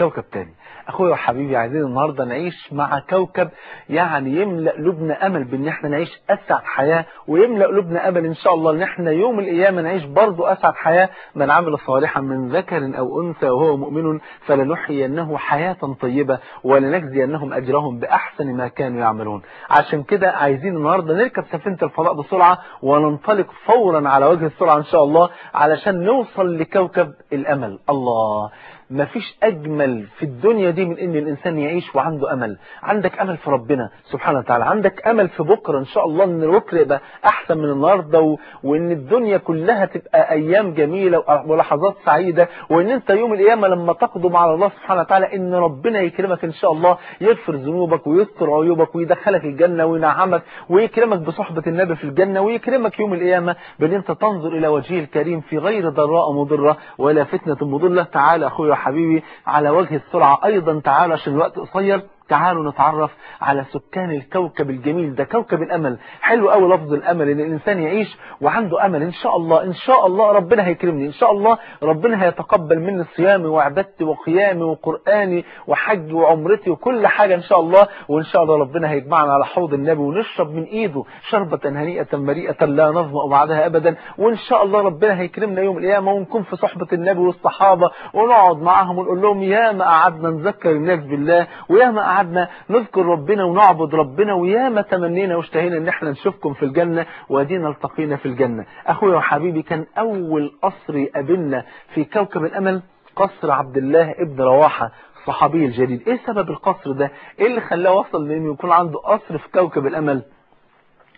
كوكب تاني. أخويا وحبيبي عايزين النهاردة نعيش مع كوكب يعني يملأ قلوبنا أمل بأن إحنا نعيش أسعد حياة ويملأ قلوبنا أمل إن شاء الله إن إحنا يوم القيامة نعيش برضو أسعد حياة من عمل صالحا من ذكر أو أنثى وهو مؤمن فلنحيينه حياة طيبة ولنجزينهم أجرهم بأحسن ما كانوا يعملون. عشان كده عايزين النهاردة نركب سفينة الفضاء بسرعة وننطلق فورا على وجه السرعة إن شاء الله علشان نوصل لكوكب الأمل. الله. مفيش أجمل في الدنيا دي من إن الإنسان يعيش وعنده أمل. عندك أمل في ربنا سبحانه وتعالى. عندك أمل في بكرة إن شاء الله إن بكرة يبقى أحسن من النهاردة و... وإن الدنيا كلها تبقى أيام جميلة ولحظات سعيدة. وإن أنت يوم القيامة لما تقدم على الله سبحانه وتعالى إن ربنا يكرمك إن شاء الله يغفر ذنوبك ويستر عيوبك ويدخلك الجنة وينعمك ويكرمك بصحبة النبي في الجنة ويكرمك يوم القيامة. بأن أنت تنظر إلى وجهه الكريم في غير ضراء مضرة ولا فتنة مضلة. تعالى أخوي حبيبي على وجه السرعة. أيضا تعالوا عشان الوقت قصير. تعالوا نتعرف على سكان الكوكب الجميل. ده كوكب الأمل. حلو قوي لفظ الأمل إن الإنسان يعيش وعنده أمل. إن شاء الله إن شاء الله ربنا هيكرمني. إن شاء الله ربنا هيتقبل مني صيامي وعبادتي وقيامي وقرآني وحجي وعمرتي وكل حاجة إن شاء الله. وإن شاء الله ربنا هيجمعنا على حوض النبي ونشرب من إيده شربة هنيئة مريئة لا نظمأ بعدها أبدا. وإن شاء الله ربنا هيكرمنا يوم القيامة ونكون في صحبة النبي والصحابة ونقعد معاهم ونقول لهم يا ما قعدنا نذكر الناس بالله ويا ما قعدنا نذكر ربنا ونعبد ربنا ويا ما تمنينا واشتهينا إن إحنا نشوفكم في الجنة وأدينا التقينا في الجنة. اخويا وحبيبي كان أول قصر يقابلنا في كوكب الأمل قصر عبد الله ابن رواحة الصحابي الجليل. إيه سبب القصر ده؟ إيه اللي خلاه وصل لإنه يكون عنده قصر في كوكب الأمل؟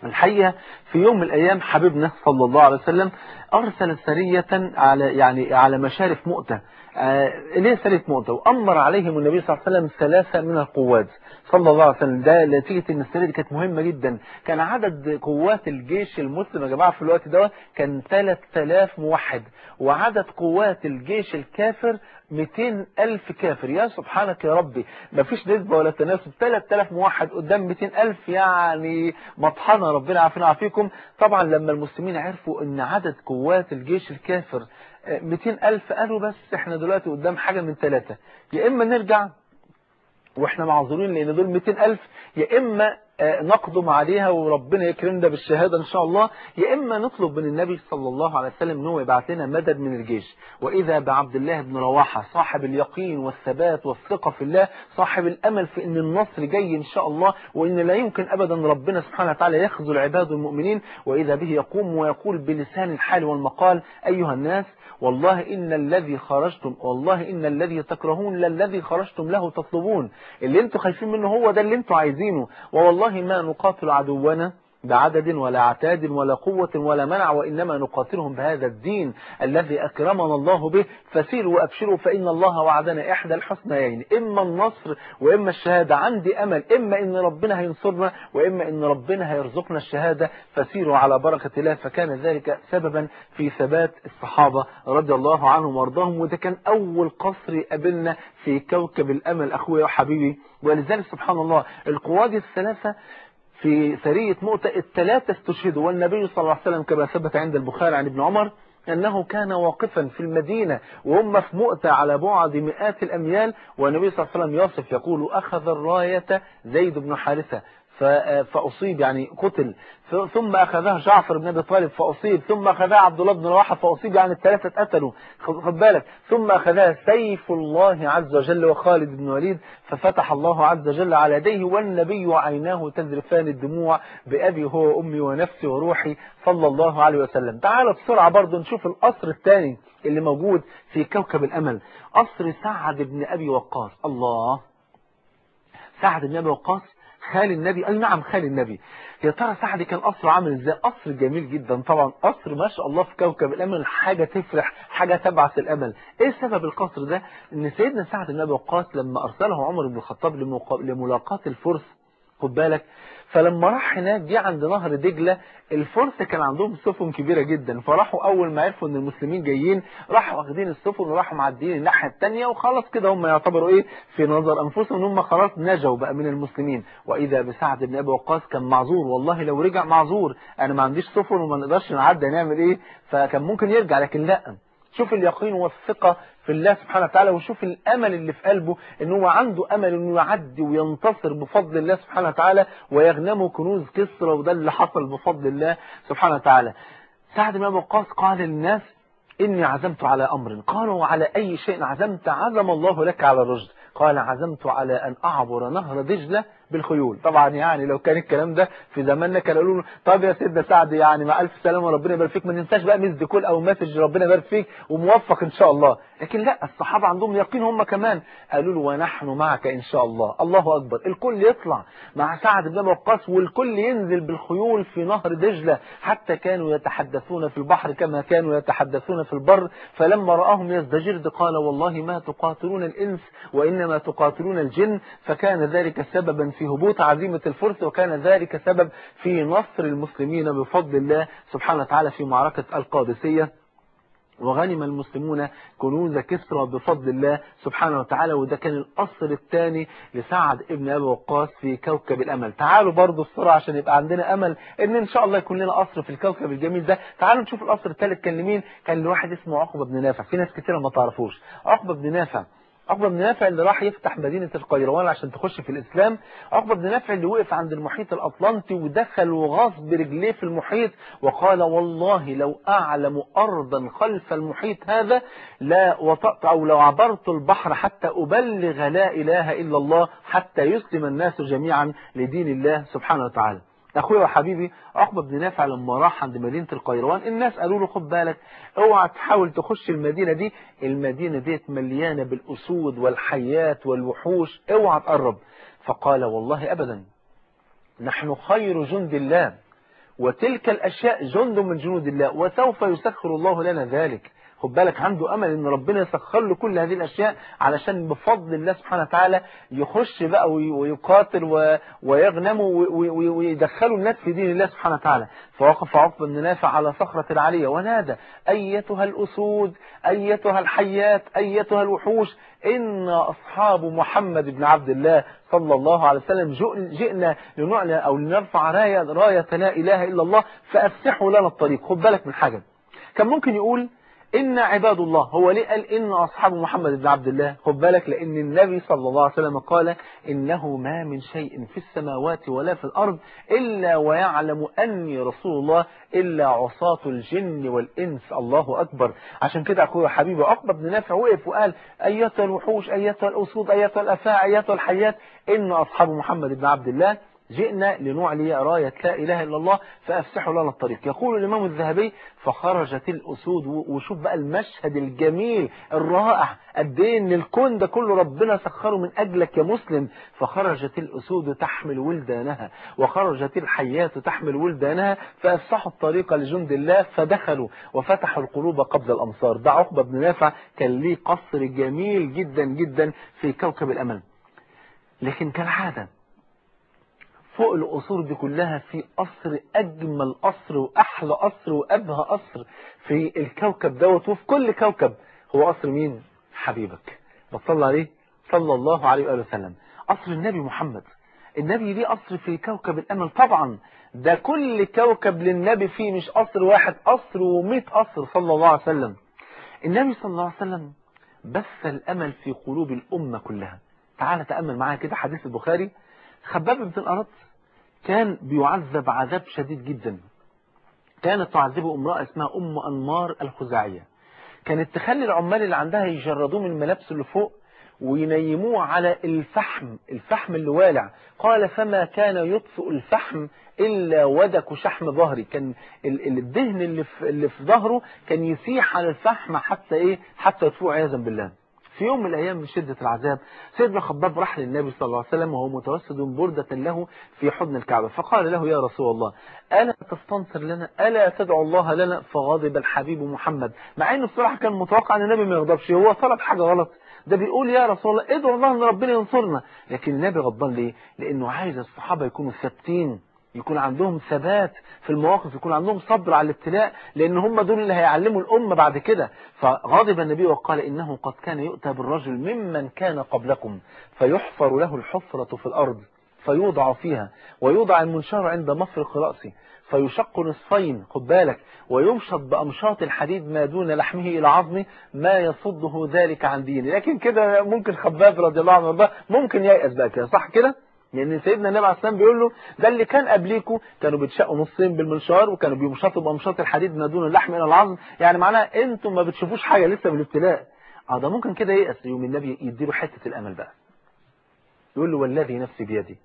الحقيقة في يوم من الأيام حبيبنا صلى الله عليه وسلم أرسل سرية على يعني على مشارف مؤتة. ليه سرية مؤتة وأمر عليهم النبي صلى الله عليه وسلم ثلاثة من القوات. صلى الله عليه وسلم. ده نتيجة إن السرية دي كانت مهمة جدا. كان عدد قوات الجيش المسلم يا جماعة في الوقت ده كان 3000 موحد وعدد قوات الجيش الكافر 200 ألف كافر. يا سبحانك يا ربي ما فيش نسبة ولا تناسب. 3000 موحد قدام 200 ألف يعني مطحنة. ربنا عافينا وعافيكم طبعا لما المسلمين عرفوا إن عدد قوات الجيش الكافر 200 ألف قالوا بس إحنا دلوقتي قدام حاجة من ثلاثة يا إما نرجع وإحنا معذورين لأن دول 200 ألف يا إما نقدم عليها وربنا يكرمنا بالشهادة إن شاء الله يا إما نطلب من النبي صلى الله عليه وسلم أنه يبعث لنا مدد من الجيش. وإذا بعبد الله بن رواحة صاحب اليقين والثبات والثقة في الله صاحب الأمل في أن النصر جاي إن شاء الله وأن لا يمكن أبدا ربنا سبحانه وتعالى يخذل عباد المؤمنين وإذا به يقوم ويقول بلسان الحال والمقال أيها الناس والله إن الذي خرجتم والله إن الذي تكرهون للذي خرجتم له تطلبون. اللي أنتوا خايفين منه هو ده اللي أنتوا عايزينه. والله ما نقاتل عدونا بعدد ولا عتاد ولا قوة ولا منع وإنما نقاتلهم بهذا الدين الذي أكرمنا الله به. فسيروا وأبشروا فإن الله وعدنا إحدى الحسنيين. إما النصر وإما الشهادة عندي أمل. إما إن ربنا هينصرنا وإما إن ربنا هيرزقنا الشهادة. فسيروا على بركة الله. فكان ذلك سببا في ثبات الصحابة رضي الله عنهم وأرضاهم. وده كان أول قصر يقابلنا في كوكب الأمل أخويا وحبيبي. ولذلك سبحان الله القواد الثلاثة في سرية مؤتة الثلاثة استشهدوا والنبي صلى الله عليه وسلم كما ثبت عند البخاري عن ابن عمر أنه كان واقفا في المدينة وهم في مؤتة على بعد مئات الأميال والنبي صلى الله عليه وسلم يصف يقول أخذ الراية زيد بن حارثة. فأصيب يعني قتل. ثم أخذها جعفر بن أبي طالب فأصيب. ثم أخذها عبد الله بن رواحة فأصيب. يعني الثلاثة اتقتلوا. خد بالك. ثم أخذها سيف الله عز وجل وخالد بن وليد ففتح الله عز وجل على يديه والنبي وعيناه تذرفان الدموع بأبي هو وأمي ونفسي وروحي صلى الله عليه وسلم. تعالوا بسرعة برضو نشوف القصر الثاني اللي موجود في كوكب الأمل. قصر سعد بن أبي وقاص. الله. سعد بن أبي وقاص خال النبي. أي نعم خال النبي. يا ترى سعد كان قصر عامل إزاي؟ قصر جميل جدا طبعا. قصر ما شاء الله في كوكب الأمل حاجة تفرح حاجة تبعث الأمل. إيه سبب القصر ده؟ إن سيدنا سعد أبي وقاص لما أرسله عمر بن الخطاب لملاقاة الفرس. خد بالك فلما راح هناك جه عند نهر دجلة الفرس كان عندهم سفن كبيرة جدا. فراحوا أول ما عرفوا إن المسلمين جايين راحوا واخدين السفن وراحوا معديين الناحية الثانية وخلاص كده هم يعتبروا إيه؟ في نظر أنفسهم. إن هم خلاص نجوا بقى من المسلمين. وإذا بسعد بن أبي وقاص كان معذور والله لو رجع معذور أنا ما عنديش سفن وما نقدرش نعدي نعمل إيه؟ فكان ممكن يرجع لكن لا. شوف اليقين والثقة في الله سبحانه وتعالى وشوف الأمل اللي في قلبه إن هو عنده أمل إنه يعدي وينتصر بفضل الله سبحانه وتعالى ويغنمه كنوز كسرى وده اللي حصل بفضل الله سبحانه وتعالى. سعد بن وقاص قال للناس إني عزمت على أمر. قالوا على أي شيء عزمت؟ عزم الله لك على الرشد. قال عزمت على أن أعبر نهر دجلة بالخيول. طبعا يعني لو كان الكلام ده في زماننا كانوا يقولوا طب يا سيدنا سعد يعني مع ألف سلامة وربنا يبارك فيك ما ننساش بقى مسد كل أو مسج ربنا يبارك فيك وموفق إن شاء الله. لكن لا الصحابة عندهم يقين هم كمان. قالوا له ونحن معك إن شاء الله. الله أكبر. الكل يطلع مع سعد بن وقاص والكل ينزل بالخيول في نهر دجلة. حتى كانوا يتحدثون في البحر كما كانوا يتحدثون في البر. فلما رآهم يزدجرد قال والله ما تقاتلون الإنس وإنما تقاتلون الجن. فكان ذلك سببا في هبوط عزيمة الفرس وكان ذلك سبب في نصر المسلمين بفضل الله سبحانه وتعالى في معركة القادسية. وغنم المسلمون كنوز كسرى بفضل الله سبحانه وتعالى وده كان الأصل الثاني لسعد ابن أبي وقاص في كوكب الأمل. تعالوا برضو بسرعة عشان يبقى عندنا أمل إن إن شاء الله يكون لنا قصر في الكوكب الجميل ده. تعالوا نشوف القصر الثالث كان لمين؟ كان لواحد اسمه عقبة بن نافع. في ناس كتير ما تعرفوش. عقبة بن نافع عقبة بن نافع اللي راح يفتح مدينة القيروان عشان تخش في الإسلام عقبة بن نافع اللي وقف عند المحيط الأطلنطي ودخل وغاص برجليه في المحيط وقال والله لو أعلم أرضا خلف المحيط هذا لا وطأت أو لو عبرت البحر حتى أبلغ لا إله إلا الله حتى يسلم الناس جميعا لدين الله سبحانه وتعالى. أخويا وحبيبي عقبة بن نافع لما راح عند مدينة القيروان الناس قالوا له خد بالك اوعى تحاول تخش المدينة دي. المدينة ديت مليانة بالأسود والحيات والوحوش اوعى تقرب. فقال والله ابدا نحن خير جند الله وتلك الأشياء جند من جنود الله وسوف يسخر الله لنا ذلك. خد بالك عنده أمل إن ربنا يسخر له كل هذه الأشياء علشان بفضل الله سبحانه وتعالى يخش بقى ويقاتل ويغنم ويدخلوا الناس في دين الله سبحانه وتعالى. فوقف عقبة بن نافع على صخرة العالية ونادى أيتها الأسود أيتها الحيات أيتها الوحوش إن أصحاب محمد بن عبد الله صلى الله عليه وسلم جئنا لنعلن أو لنرفع راية راية لا إله إلا الله فأفسحوا لنا الطريق. خد بالك من حاجة. كان ممكن يقول إن عباد الله هو ليه قال إن أصحاب محمد بن عبد الله؟ خد بالك لأن النبي صلى الله عليه وسلم قال إنه ما من شيء في السماوات ولا في الأرض إلا ويعلم أني رسول الله إلا عصاة الجن والإنس. الله أكبر. عشان كده أخويا حبيبي عقبة بن نافع وقف وقال أيتها الوحوش أيتها الأسود أيتها الأفاع أيتها الحيات. إن أصحاب محمد بن عبد الله جئنا لنعلي راية لا إله إلا الله فأفسحوا لنا الطريق. يقول الإمام الذهبي فخرجت الأسود وشوف بقى المشهد الجميل الرائع قد إيه ان الكون ده كله ربنا سخره من أجلك يا مسلم. فخرجت الأسود تحمل ولدانها وخرجت الحيات تحمل ولدانها فأفسحوا الطريق لجند الله فدخلوا وفتحوا القلوب قبل الأمصار. ده عقبة بن نافع كان ليه قصر جميل جدا جدا في كوكب الأمل. لكن كالعادة فوق القصور دي كلها في قصر أجمل قصر وأحلى قصر وأبهى قصر في الكوكب دوت وفي كل كوكب. هو قصر مين؟ حبيبك. بصلى عليه صلى الله عليه وآله وسلم. قصر النبي محمد. النبي ليه قصر في كوكب الأمل؟ طبعا. ده كل كوكب للنبي فيه مش قصر واحد قصر ومئة قصر صلى الله عليه وسلم. النبي صلى الله عليه وسلم بث الأمل في قلوب الأمة كلها. تعال تأمل معايا كده حديث البخاري. خباب بن الأرض كان بيعذب عذاب شديد جدا. كانت تعذبه امرأة اسمها أم أنمار الخزاعية. كانت تخلي العمال اللي عندها يجردوه من الملابس اللي فوق وينيموه على الفحم الفحم اللي والع. قال فما كان يطفئ الفحم إلا ودك شحم ظهري. كان الدهن اللي في, اللي في ظهره كان يسيح على الفحم حتى إيه؟ حتى يطفئه عياذا بالله. في يوم من الأيام من شدة العذاب سيدنا خباب راح للنبي صلى الله عليه وسلم وهو متوسد بردة له في حضن الكعبة فقال له يا رسول الله ألا تستنصر لنا؟ ألا تدعو الله لنا؟ فغضب الحبيب محمد. مع أنه بصراحة كان متوقع أن النبي ما يغضبش هو طلب حاجة غلط. ده بيقول يا رسول الله ادعو الله إن ربنا ينصرنا. لكن النبي غضبان ليه؟ لأنه عايز الصحابة يكونوا ثابتين. يكون عندهم ثبات في المواقف يكون عندهم صبر على الابتلاء لأن هم دول اللي هيعلموا الأمة بعد كده. فغضب النبي وقال إنه قد كان يؤتى بالرجل ممن كان قبلكم فيحفر له الحفرة في الأرض فيوضع فيها ويوضع المنشار عند مفرق رأسه فيشق نصفين خد بالك ويمشط بأمشاط الحديد ما دون لحمه إلى عظمه ما يصده ذلك عن دينه. لكن كده ممكن خباب رضي الله عنه ممكن ييأس بقى كده صح كده؟ يعني سيدنا النبي عليه السلام بيقول له ده اللي كان قبليكم كانوا بيتشقوا نصين بالمنشار وكانوا بيمشطوا بأمشاط الحديد ما دون اللحم إلى العظم. يعني معناها أنتم ما بتشوفوش حاجة لسه بالابتلاء آه ده ممكن كده ييأس يوم النبي يديله حتة الأمل بقى. يقول له والذي نفسي بيدي.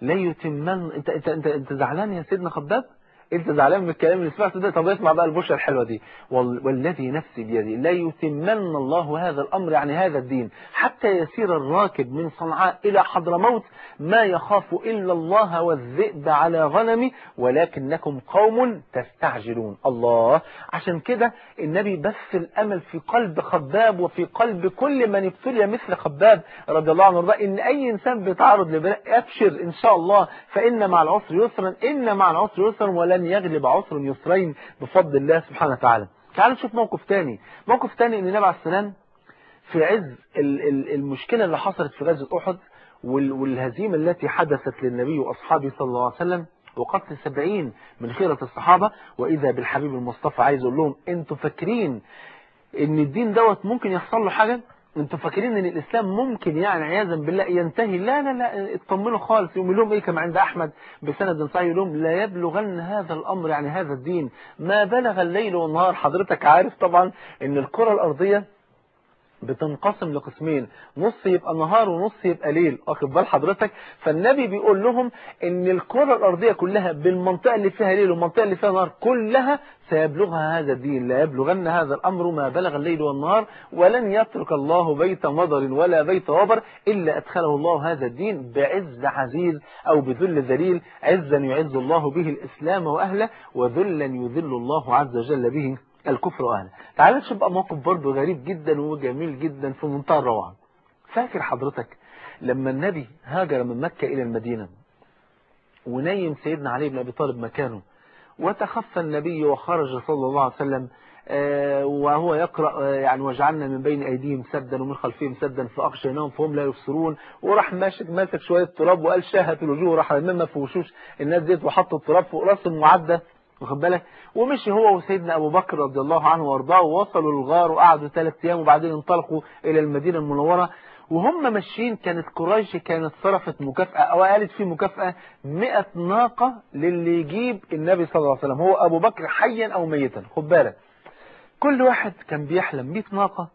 لا يتمن انت انت انت, انت زعلان يا سيدنا خباب؟ انت زعلان من الكلام اللي سمعته ده؟ طب اسمع بقى البشرى الحلوة دي. والذي نفسي بيدي لا يتمن الله هذا الأمر يعني هذا الدين. حتى يسير الراكب من صنعاء إلى حضرموت ما يخاف إلا الله والذئب على غنمي ولكنكم قوم تستعجلون. الله! عشان كده النبي بث الأمل في قلب خباب وفي قلب كل من ابتلي مثل خباب رضي الله عنه. وارضاه إن أي إنسان بيتعرض لبلاء أبشر إن شاء الله فإن مع العسر يسرا إن مع العسر يسرا ولن يغلب عسر يسرين بفضل الله سبحانه وتعالى. تعالوا نشوف موقف تاني. موقف تاني إن النبي عليه السلام في عز المشكلة اللي حصلت في غزوة أحد والهزيمة التي حدثت للنبي وأصحابه صلى الله عليه وسلم وقتل سبعين من خيرة الصحابة. وإذا بالحبيب المصطفى عايز أقول لهم أنتوا فاكرين إن الدين دوت ممكن يحصل له حاجة؟ أنتوا فاكرين ان الاسلام ممكن يعني عياذا بالله ينتهي؟ لا لا لا اطمنوا خالص. يقول لهم إيه كما عند أحمد بسند صحيح يقول لهم لا يبلغن هذا الأمر يعني هذا الدين. ما بلغ الليل والنهار حضرتك عارف طبعا إن الكرة الأرضية بتنقسم لقسمين نص يبقى نهار ونص يبقى ليل. واخد بال حضرتك فالنبي بيقول لهم إن الكرة الأرضية كلها بالمنطقة اللي فيها ليل والمنطقة اللي فيها نهار كلها سيبلغها هذا الدين. لا يبلغن هذا الأمر ما بلغ الليل والنهار ولن يترك الله بيت مضر ولا بيت وبر إلا أدخله الله هذا الدين بعز عزيز أو بذل ذليل. عزا يعز الله به الإسلام وأهله وذلا يذل الله عز وجل به الكفر وأهله. تعال نشوف بقى موقف برضه غريب جدا وجميل جدا في منتهى الروعة. فاكر حضرتك لما النبي هاجر من مكة إلى المدينة ونيم سيدنا علي بن أبي طالب مكانه وتخفى النبي وخرج صلى الله عليه وسلم وهو يقرأ يعني وجعلنا من بين أيديهم سدا ومن خلفهم سدا فأغشيناهم فهم لا يبصرون. وراح ماسك ماسك شوية تراب وقال شاهت الوجوه راح لمما في وشوش. الناس ديت وحط التراب فوق راس المعدة واخد بالك؟ ومشي هو وسيدنا أبو بكر رضي الله عنه وأرضاه ووصلوا للغار وقعدوا ثلاث أيام وبعدين انطلقوا إلى المدينة المنورة. وهم ماشيين كانت قريش كانت صرفت مكافأة أو قالت في مكافأة 100 ناقة للي يجيب النبي صلى الله عليه وسلم هو أبو بكر حيا أو ميتا خد بالك. كل واحد كان بيحلم 100 ناقة.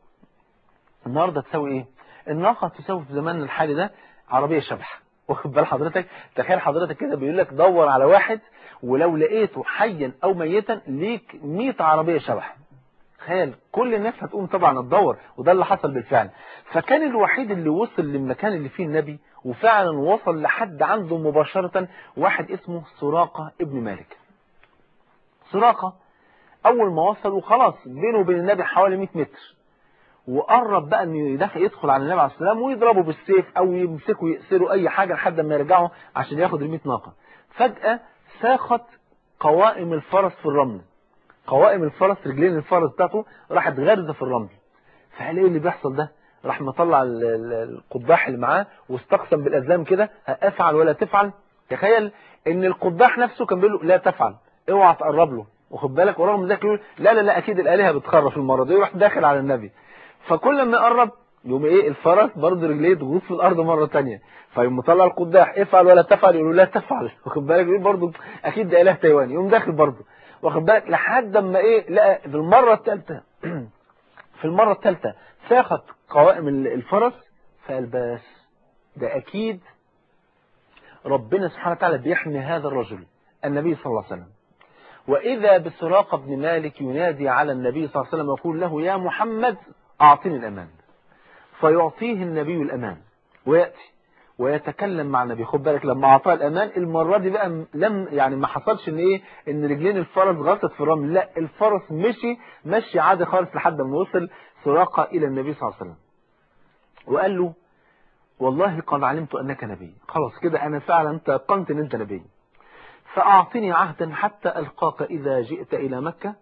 النهاردة تساوي إيه؟ الناقة تساوي في زمان الحالي ده عربية شبح. واخد بال حضرتك؟ تخيل حضرتك كده بيقول لك دور على واحد ولو لقيته حيا أو ميتا ليك 100 عربية شبح تخيل كل الناس هتقوم طبعا تدور وده اللي حصل بالفعل. فكان الوحيد اللي وصل للمكان اللي فيه النبي وفعلا وصل لحد عنده مباشرة واحد اسمه سراقة ابن مالك. سراقة أول ما وصل وخلاص بينه وبين النبي حوالي 100 متر. وقرب بقى إنه يدخل على النبي عليه السلام ويضربه بالسيف أو يمسكه يأسره أي حاجة لحد ما يرجعوا عشان ياخد ال 100 ناقة. فجأة ساخت قوائم الفرس في الرمل. قوائم الفرس رجلين الفرس بتاعته راحت غارزة في الرمل. فقال إيه اللي بيحصل ده؟ راح مطلع القضاح اللي معاه واستقسم بالأزلام كده. افعل ولا تفعل؟ تخيل إن القضاح نفسه كان بيقول له لا تفعل. اوعى تقرب له. واخد بالك؟ ورغم ذلك يقول لا لا لا أكيد الآلهة بتخرف المرة دي يروح داخل على النبي. فكل ما يقرب يقوم إيه؟ الفرس برضه رجليه تغوص في الأرض مرة ثانية فيقوم مطلع القداح افعل ولا تفعل؟ يقول لا تفعل. واخد بالك؟ يقول برضه أكيد ده إله تايواني. يقوم داخل برضه. واخد بالك؟ لحد أما إيه؟ لقى في المرة الثالثه في المرة الثالثه ساخت قوائم الفرس فقال بس ده أكيد ربنا سبحانه وتعالى بيحمي هذا الرجل النبي صلى الله عليه وسلم. وإذا بسراقة بن مالك ينادي على النبي صلى الله عليه وسلم ويقول له يا محمد أعطني الأمان. فيعطيه النبي الأمان. ويأتي ويتكلم مع النبي. خد بالك لما أعطاه الأمان المرة دي بقى لم يعني ما حصلش إن إيه إن رجلين الفرس غطت في الرمل. لا الفرس مشي مشي عادي خالص لحد ما وصل سراقة إلى النبي صلى الله عليه وسلم. وقال له والله قد علمت أنك نبي. خلاص كده أنا فعلا تيقنت أن أنت نبي. فأعطني عهدا حتى ألقاك إذا جئت إلى مكة.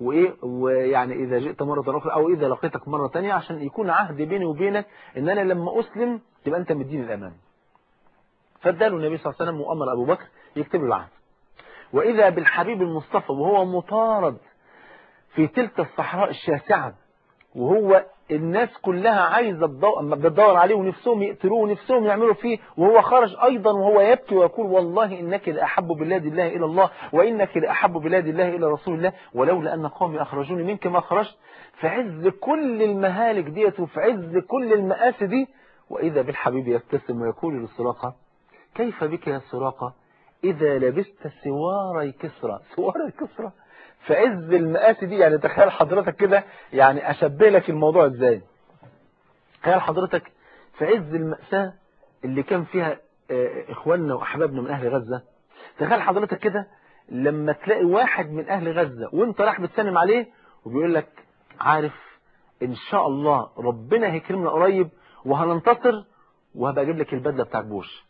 وإيه ويعني إذا جئت مرة أخرى أو إذا لقيتك مرة تانية عشان يكون عهد بيني وبينك إن أنا لما أسلم تبقى أنت مديني الأمان فاداله النبي صلى الله عليه وسلم وأمر أبو بكر يكتب له العهد. وإذا بالحبيب المصطفى وهو مطارد في تلك الصحراء الشاسعة وهو الناس كلها عايزة بتدور عليه ونفسهم يقتلوه ونفسهم يعملوا فيه وهو خرج أيضا وهو يبكي ويقول والله إنك لأحب بلاد الله إلى الله وإنك لأحب بلاد الله إلى رسول الله ولولا أن قومي أخرجوني منك ما خرجت. في عز كل المهالك ديت وفي عز كل المآسي دي. وإذا بالحبيب يبتسم ويقول للسراقة كيف بك يا سراقة؟ إذا لبست سواري كسرى. سواري كسرى. في عز المآسي دي يعني تخيل حضرتك كده يعني أشبه لك الموضوع إزاي. تخيل حضرتك في عز المأساة اللي كان فيها إخواننا وأحبابنا من أهل غزة. تخيل حضرتك كده لما تلاقي واحد من أهل غزة وأنت راح بتسلم عليه وبيقول لك عارف إن شاء الله ربنا هيكرمنا قريب وهننتصر وهبقى أجيب لك البدلة بتاع بوش.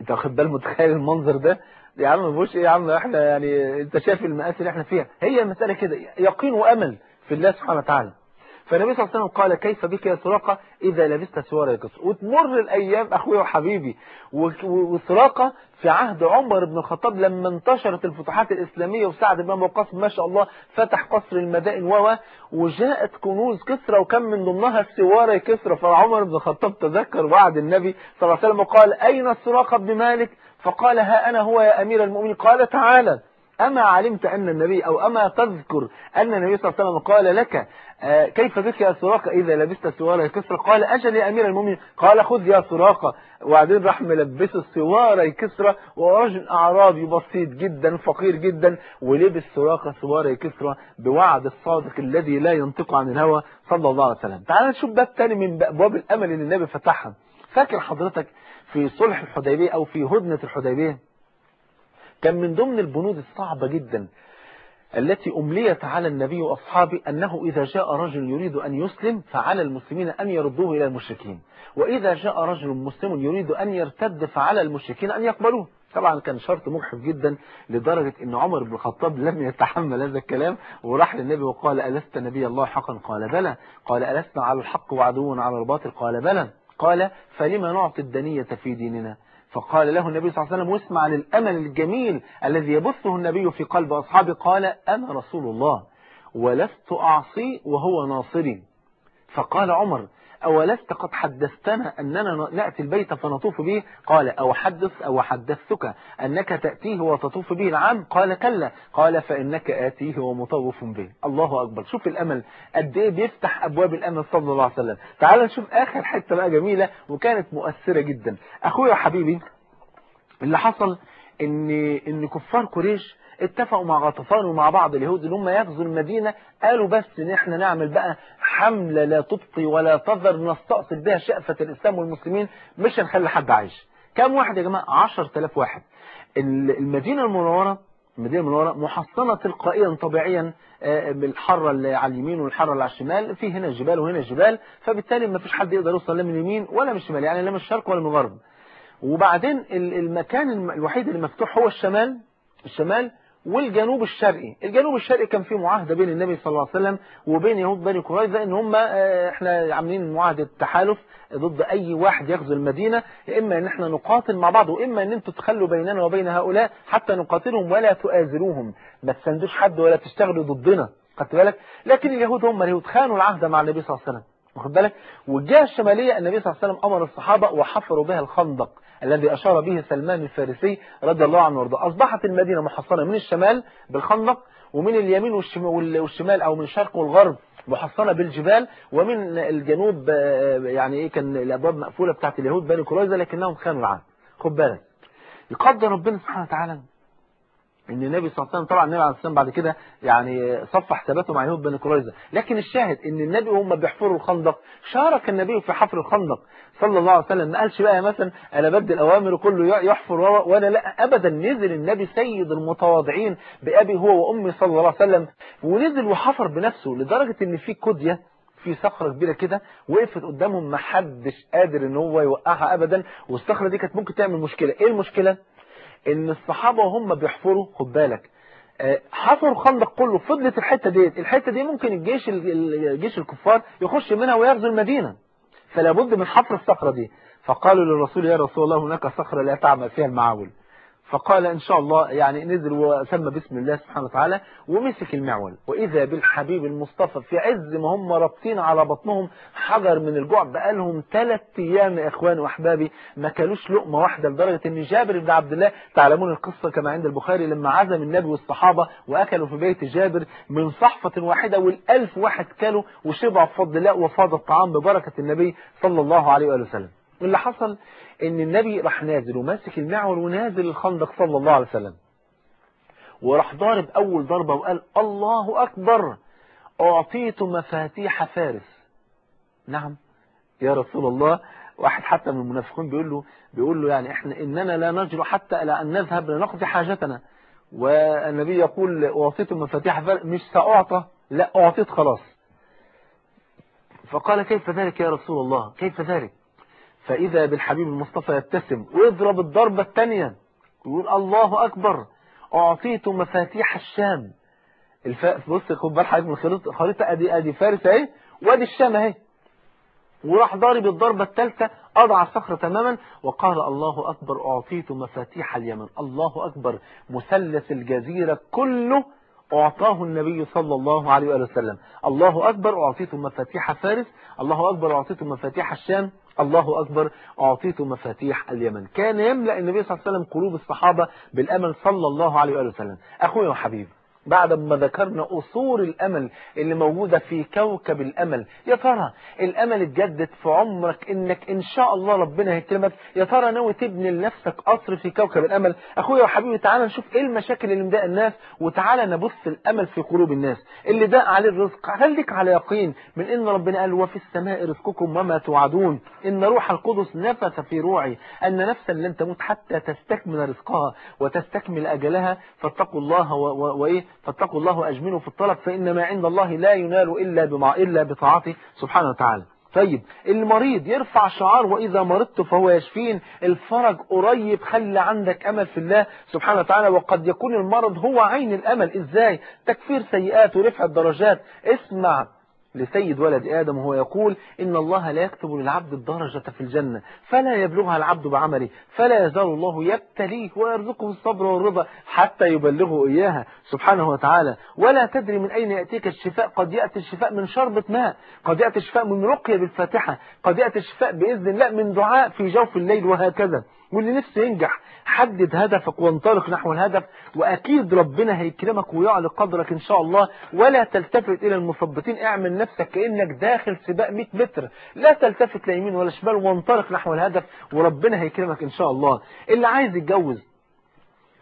أنت واخد بال متخيل المنظر ده؟ يا عم بوش إيه يا عم إحنا يعني انت شايف المآسي اللي إحنا فيها. هي المسألة كده يقين وأمل في الله سبحانه وتعالى. فالنبي صلى الله عليه وسلم قال كيف بك يا سراقة إذا لبست سوار كسرى؟ وتمر الأيام أخوي وحبيبي. وسراقة في عهد عمر بن الخطاب لما انتشرت الفتوحات الإسلامية وسعد بن وقاص ما شاء الله فتح قصر المدائن و وجاءت كنوز كسرى وكان من ضمنها السوار كسرى. فعمر بن الخطاب تذكر وعد النبي صلى الله عليه وسلم وقال أين السراقة بن مالك؟ فقال ها أنا هو يا أمير المؤمنين؟ قال تعال أما علمت أن النبي أو أما تذكر أن النبي صلى الله عليه وسلم قال لك كيف بك يا سراقة؟ إذا لبست سوار كسرى قال أجل يا أمير المؤمنين؟ قال خذ يا سراقة. وبعدين راح ملبس السوار كسرى ورجل أعرابي بسيط جدا فقير جدا ولبس سراقة سوار كسرى بوعد الصادق الذي لا ينطق عن الهوى صلى الله عليه وسلم. تعال نشوف باب تاني من أبواب الأمل اللي النبي فتحها. فاكر حضرتك في صلح الحديبية أو في هدنة الحديبية. كان من ضمن البنود الصعبة جدا التي أمليت على النبي وأصحابه أنه إذا جاء رجل يريد أن يسلم فعلى المسلمين أن يردوه إلى المشركين. وإذا جاء رجل مسلم يريد أن يرتد فعلى المشركين أن يقبلوه. طبعا كان شرط مجحف جدا لدرجة أن عمر بن الخطاب لم يتحمل هذا الكلام وراح للنبي وقال ألست نبي الله حقا؟ قال بلى. قال ألسنا على الحق وعدو على الباطل؟ قال بلى. قال فلما نعطي الدنية في ديننا؟ فقال له النبي صلى الله عليه وسلم واسمع للأمل الجميل الذي يبثه النبي في قلب أصحابه. قال أنا رسول الله ولست أعصي وهو ناصري. فقال عمر أولست قد حدثتنا أننا نأتي البيت فنطوف به؟ قال أو حدث أو حدثتك أنك تأتيه وتطوف به؟ العام قال كلا. قال فإنك آتيه ومطوف به. الله أكبر. شوف الأمل. قد إيه بيفتح أبواب الأمل صلى الله عليه وسلم. تعال نشوف آخر حتة بقى جميلة وكانت مؤثرة جدا. أخويا وحبيبي اللي حصل إن, إن كفار قريش اتفقوا مع غطفان ومع بعض اليهود ان هم يغزوا المدينة. قالوا بس ان إحنا نعمل بقى حملة لا تبقي ولا تذر نستأصل بها شأفة الإسلام والمسلمين مش هنخلي حد عايش. كم واحد يا جماعة؟ 10000 واحد. المدينة المنورة المدينة المنورة محصنة تلقائيا طبيعيا بالحرة اللي على اليمين والحرة اللي على الشمال. في هنا جبال وهنا جبال فبالتالي ما فيش حد يقدر يوصل لا من اليمين ولا من الشمال يعني لا من الشرق ولا من الغرب. وبعدين المكان الوحيد اللي مفتوح هو الشمال. الشمال والجنوب الشرقي. الجنوب الشرقي كان فيه معاهدة بين النبي صلى الله عليه وسلم وبين يهود بني قريظة إن هم إحنا عاملين معاهدة تحالف ضد أي واحد يغزو المدينة إما إن إحنا نقاتل مع بعض وإما إن أنتوا تخلوا بيننا وبين هؤلاء حتى نقاتلهم ولا تؤازروهم. ما تسندوش حد ولا تشتغلوا ضدنا خدت بالك؟ لكن اليهود هم اليهود خانوا العهد مع النبي صلى الله عليه وسلم واخد بالك؟ والجهه الشمالية النبي صلى الله عليه وسلم أمر الصحابة وحفروا بها الخندق. الذي أشار به سلمان الفارسي رضي الله عنه وارضاه. أصبحت المدينة محصنة من الشمال بالخندق ومن اليمين والشمال أو من الشرق والغرب محصنة بالجبال ومن الجنوب يعني إيه كان الأبواب مقفولة بتاعت اليهود بني قريظه لكنهم خانوا العهد خد بالك. يقدر ربنا سبحانه وتعالى إن النبي صلى الله عليه وسلم طبعا النبي عليه الصلاه بعد كده يعني صف حساباته مع يهود بني قريظة. لكن الشاهد إن النبي وهم بيحفروا الخندق شارك النبي في حفر الخندق صلى الله عليه وسلم. ما قالش بقى مثلا أنا بدي الاوامر كله يحفر وأنا لا. ابدا نزل النبي سيد المتواضعين بأبي هو وأمي صلى الله عليه وسلم ونزل وحفر بنفسه لدرجة إن في كديه في صخرة كبيرة كده وقفت قدامهم ما حدش قادر إن هو يوقعها ابدا. والصخرة دي كانت ممكن تعمل مشكلة. إيه المشكلة؟ إن الصحابة وهم بيحفروا خد بالك. حفروا خندق كله فضلت الحتة دي الحتة دي ممكن الجيش الجيش الكفار يخش منها ويغزو المدينة. فلا بد من حفر الصخرة دي. فقالوا للرسول يا رسول الله هناك صخرة لا تعمل فيها المعاول. فقال إن شاء الله يعني نزل وسمى باسم الله سبحانه وتعالى ومسك المعول. وإذا بالحبيب المصطفى في عز ما هم رابطين على بطنهم حجر من الجوع بقالهم ثلاث أيام يا إخواني وأحبابي ما كانوش لقمة واحدة لدرجة أن جابر بن عبد الله تعلمون القصة كما عند البخاري لما عزم النبي والصحابة وأكلوا في بيت جابر من صحفة واحدة والألف واحد كلوا وشبعوا بفضل الله وفاض الطعام ببركة النبي صلى الله عليه وآله وسلم. اللي حصل إن النبي راح نازل وماسك المعول ونازل الخندق صلى الله عليه وسلم. وراح ضارب أول ضربة وقال الله أكبر اعطيت مفاتيح فارس. نعم يا رسول الله. واحد حتى من المنافقين بيقول له بيقول له يعني إحنا إننا لا نجر حتى إلى أن نذهب لنقضي حاجتنا. والنبي يقول اعطيت مفاتيح فارس مش سأعطى لا أعطيت خلاص. فقال كيف ذلك يا رسول الله؟ كيف ذلك؟ فإذا بالحبيب المصطفى يبتسم ويضرب الضربة الثانية ويقول الله أكبر أعطيت مفاتيح الشام. الف... بص خد بال حضرتك من الخريطة خريطة أدي أدي فارس أهي وأدي الشام أهي. وراح ضارب الضربة الثالثة أضع الصخرة تماما وقال الله أكبر أعطيت مفاتيح اليمن. الله أكبر مثلث الجزيرة كله أعطاه النبي صلى الله عليه وآله وسلم. الله أكبر أعطيت مفاتيح فارس الله أكبر أعطيت مفاتيح الشام. الله أكبر أعطيت مفاتيح اليمن. كان يملأ النبي صلى الله عليه وسلم قلوب الصحابة بالأمل صلى الله عليه وآله وسلم. أخوي وحبيبي بعد ما ذكرنا أصول الأمل اللي موجودة في كوكب الأمل. يا ترى الأمل اتجدد في عمرك إنك إن شاء الله ربنا هيكرمك. يا ترى ناوي تبني لنفسك قصر في كوكب الأمل. أخويا وحبيبي تعالى نشوف إيه المشاكل اللي مضايق الناس وتعالى نبث الأمل في قلوب الناس. اللي ضاق عليه الرزق خليك على يقين من إن ربنا قال وفي السماء رزقكم وما توعدون؟ إن روح القدس نفث في روعي أن نفسا لن تموت حتى تستكمل رزقها وتستكمل أجلها. فاتقوا الله وإيه؟ فاتقوا الله وأجملوا في الطلب فإن ما عند الله لا ينال إلا بمع إلا بطاعته سبحانه وتعالى. طيب المريض يرفع شعار وإذا مرضت فهو يشفين الفرج قريب خلي عندك أمل في الله سبحانه وتعالى وقد يكون المرض هو عين الأمل. إزاي؟ تكفير سيئات ورفع الدرجات. اسمع لسيد ولد آدم وهو يقول إن الله لا يكتب للعبد الدرجة في الجنة فلا يبلغها العبد بعمله فلا يزال الله يبتليه ويرزقه الصبر والرضا حتى يبلغه إياها سبحانه وتعالى. ولا تدري من أين يأتيك الشفاء قد يأتي الشفاء من شربة ماء قد يأتي الشفاء من رقية بالفاتحة قد يأتي الشفاء بإذن الله من دعاء في جوف الليل وهكذا. واللي نفسه ينجح. حدد هدفك وانطلق نحو الهدف وأكيد ربنا هيكرمك ويعلى قدرك إن شاء الله. ولا تلتفت إلى المثبتين اعمل نفسك كأنك داخل سباق 100 متر. لا تلتفت لا يمين ولا شمال وانطلق نحو الهدف وربنا هيكرمك إن شاء الله. اللي عايز يتجوز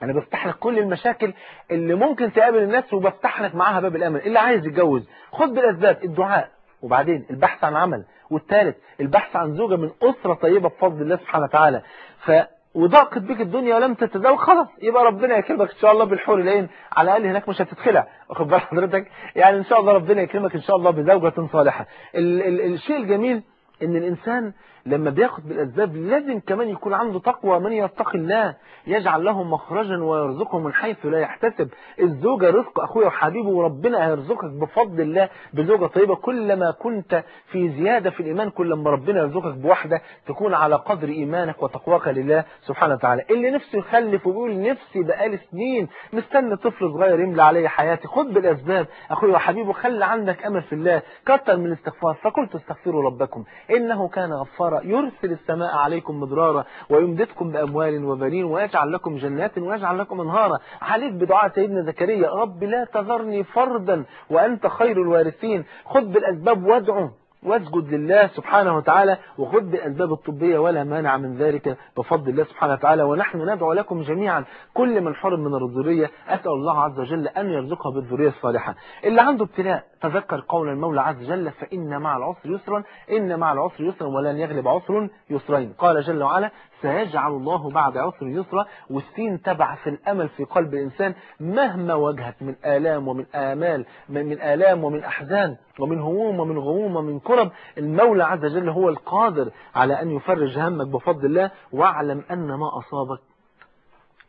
أنا بفتح لك كل المشاكل اللي ممكن تقابل الناس وبفتح لك معاها باب الأمل. اللي عايز يتجوز خد بالأسباب. الدعاء. وبعدين البحث عن عمل. والثالث البحث عن زوجة من أسرة طيبة بفضل الله سبحانه وتعالى. ف وضاقت بك الدنيا ولم تتزوج خلاص يبقى ربنا يكرمك إن شاء الله بالحور العين. على الأقل هناك مش هتتخلع. واخد بال حضرتك؟ يعني إن شاء الله ربنا يكرمك إن شاء الله بزوجة صالحة. ال ال الشيء الجميل إن الإنسان لما بياخد بالأسباب لازم كمان يكون عنده تقوى من يتقي الله؟ يجعل له مخرجا ويرزقه من حيث لا يحتسب. الزوجة رزق أخويا وحبيبي وربنا هيرزقك بفضل الله بزوجة طيبة. كلما كنت في زيادة في الإيمان كلما ربنا يرزقك بواحدة تكون على قدر إيمانك وتقواك لله سبحانه وتعالى. اللي نفسه يخلف وبيقول نفسي بقالي سنين مستني طفل صغير يملى علي حياتي. خد بالأسباب. أخويا وحبيبي خلي عندك أمل في الله. كتر من الاستغفار. فقلت استغفروا ربكم. إنه كان غفارا. يرسل السماء عليكم مدرارا ويمددكم بأموال وبنين ويجعل لكم جنات ويجعل لكم أنهارا. عليك بدعاء سيدنا زكريا. رب لا تذرني فردا وأنت خير الوارثين. خذ بالأسباب وادعو واسجد لله سبحانه وتعالى وخذ بالأسباب الطبية ولا مانع من ذلك بفضل الله سبحانه وتعالى ونحن ندعو لكم جميعا كل من حرم من الذرية أسأل الله عز وجل أن يرزقها بالذرية الصالحة. اللي عنده ابتلاء تذكر قول المولى عز وجل فإن مع العسر يسرا إن مع العسر يسرا ولن يغلب عسر يسرين. قال جل وعلا سيجعل الله بعد عسر يسرا والسين تبعث الأمل في قلب الإنسان مهما واجهت من آلام ومن آمال من, من آلام ومن أحزان ومن هموم ومن غموم ومن كرب. المولى عز وجل هو القادر على أن يفرج همك بفضل الله واعلم أن ما أصابك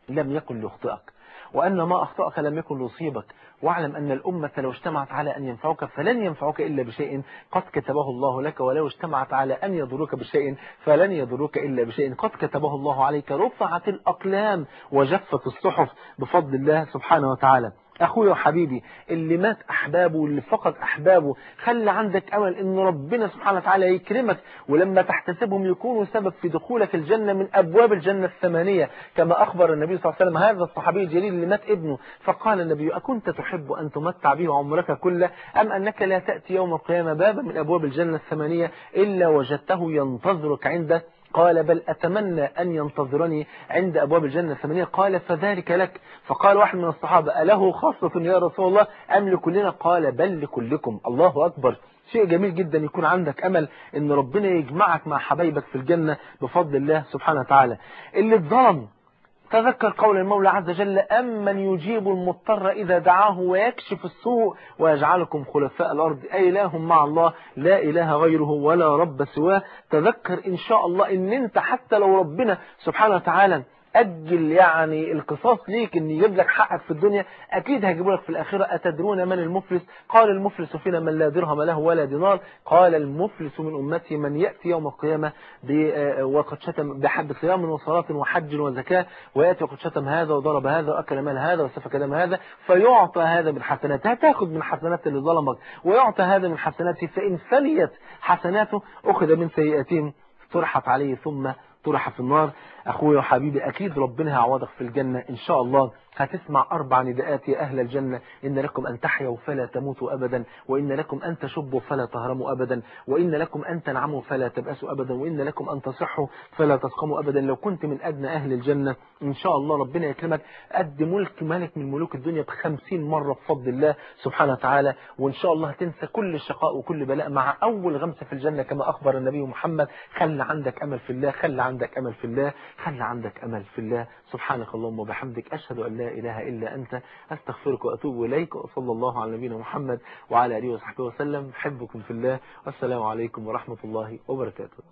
لم يكن ليخطئك وأن ما أخطأك لم يكن ليصيبك واعلم أن الأمة لو اجتمعت على أن ينفعوك فلن ينفعوك إلا بشيء قد كتبه الله لك ولو اجتمعت على أن يضروك بشيء فلن يضروك إلا بشيء قد كتبه الله عليك. رفعت الأقلام وجفت الصحف بفضل الله سبحانه وتعالى. أخويا وحبيبي اللي مات أحبابه واللي فقد أحبابه خلي عندك أمل إن ربنا سبحانه وتعالى يكرمك ولما تحتسبهم يكونوا سبب في دخولك الجنة من أبواب الجنة الثمانية. كما أخبر النبي صلى الله عليه وسلم هذا الصحابي الجليل اللي مات ابنه فقال النبي أكنت تحب أن تمتع به عمرك كله أم أنك لا تأتي يوم القيامة بابا من أبواب الجنة الثمانية إلا وجدته ينتظرك عنده قال بل أتمنى أن ينتظرني عند أبواب الجنة الثمانية. قال فذلك لك. فقال واحد من الصحابة أله خاصة يا رسول الله أم لكلنا؟ قال بل لكلكم. الله أكبر. شيء جميل جدا يكون عندك أمل أن ربنا يجمعك مع حبايبك في الجنة بفضل الله سبحانه وتعالى. اللي اتظلم تذكر قول المولى عز وجل أمن يجيب المضطر إذا دعاه ويكشف السوء ويجعلكم خلفاء الأرض أي إله مع الله لا إله غيره ولا رب سواه. تذكر إن شاء الله إن أنت حتى لو ربنا سبحانه وتعالى أجل يعني القصاص ليك إن يجيب لك حقك في الدنيا أكيد هيجيبوا لك في الآخرة. أتدرون من المفلس؟ قال المفلس فينا من لا درهم له ولا دينار. قال المفلس من أمتي من يأتي يوم القيامة وقد شتم بحب صيام وصلاة وحج وزكاة ويأتي وقد شتم هذا وضرب هذا وأكل مال هذا وسفك دم هذا فيعطى هذا من حسناته. هتاخد من حسنات اللي ظلمك ويعطى هذا من حسناته فإن فنيت حسناته أخذ من سيئاتهم طرحت عليه ثم طرح في النار. أخويا وحبيبي أكيد ربنا هيعوضك في الجنة. إن شاء الله هتسمع أربع نداءات يا أهل الجنة. إن لكم أن تحيوا فلا تموتوا أبدا وإن لكم أن تشبوا فلا تهرموا أبدا وإن لكم أن تنعموا فلا تبأسوا أبدا وإن لكم أن تصحوا فلا تسقموا أبدا. لو كنت من أدنى أهل الجنة إن شاء الله ربنا يكرمك. قد ملك ملك من ملوك الدنيا بخمسين مرة بفضل الله سبحانه وتعالى. وإن شاء الله هتنسى كل شقاء وكل بلاء مع أول غمسة في الجنة كما أخبر النبي محمد خلي عندك أمل في الله خلي عندك أمل في الله. خلي عندك أمل في الله. سبحانك اللهم وبحمدك. أشهد أن لا إله إلا أنت. أستغفرك وأتوب إليك. وصلى الله على نبينا محمد وعلى آله وصحبه وسلم. أحبكم في الله. والسلام عليكم ورحمة الله وبركاته.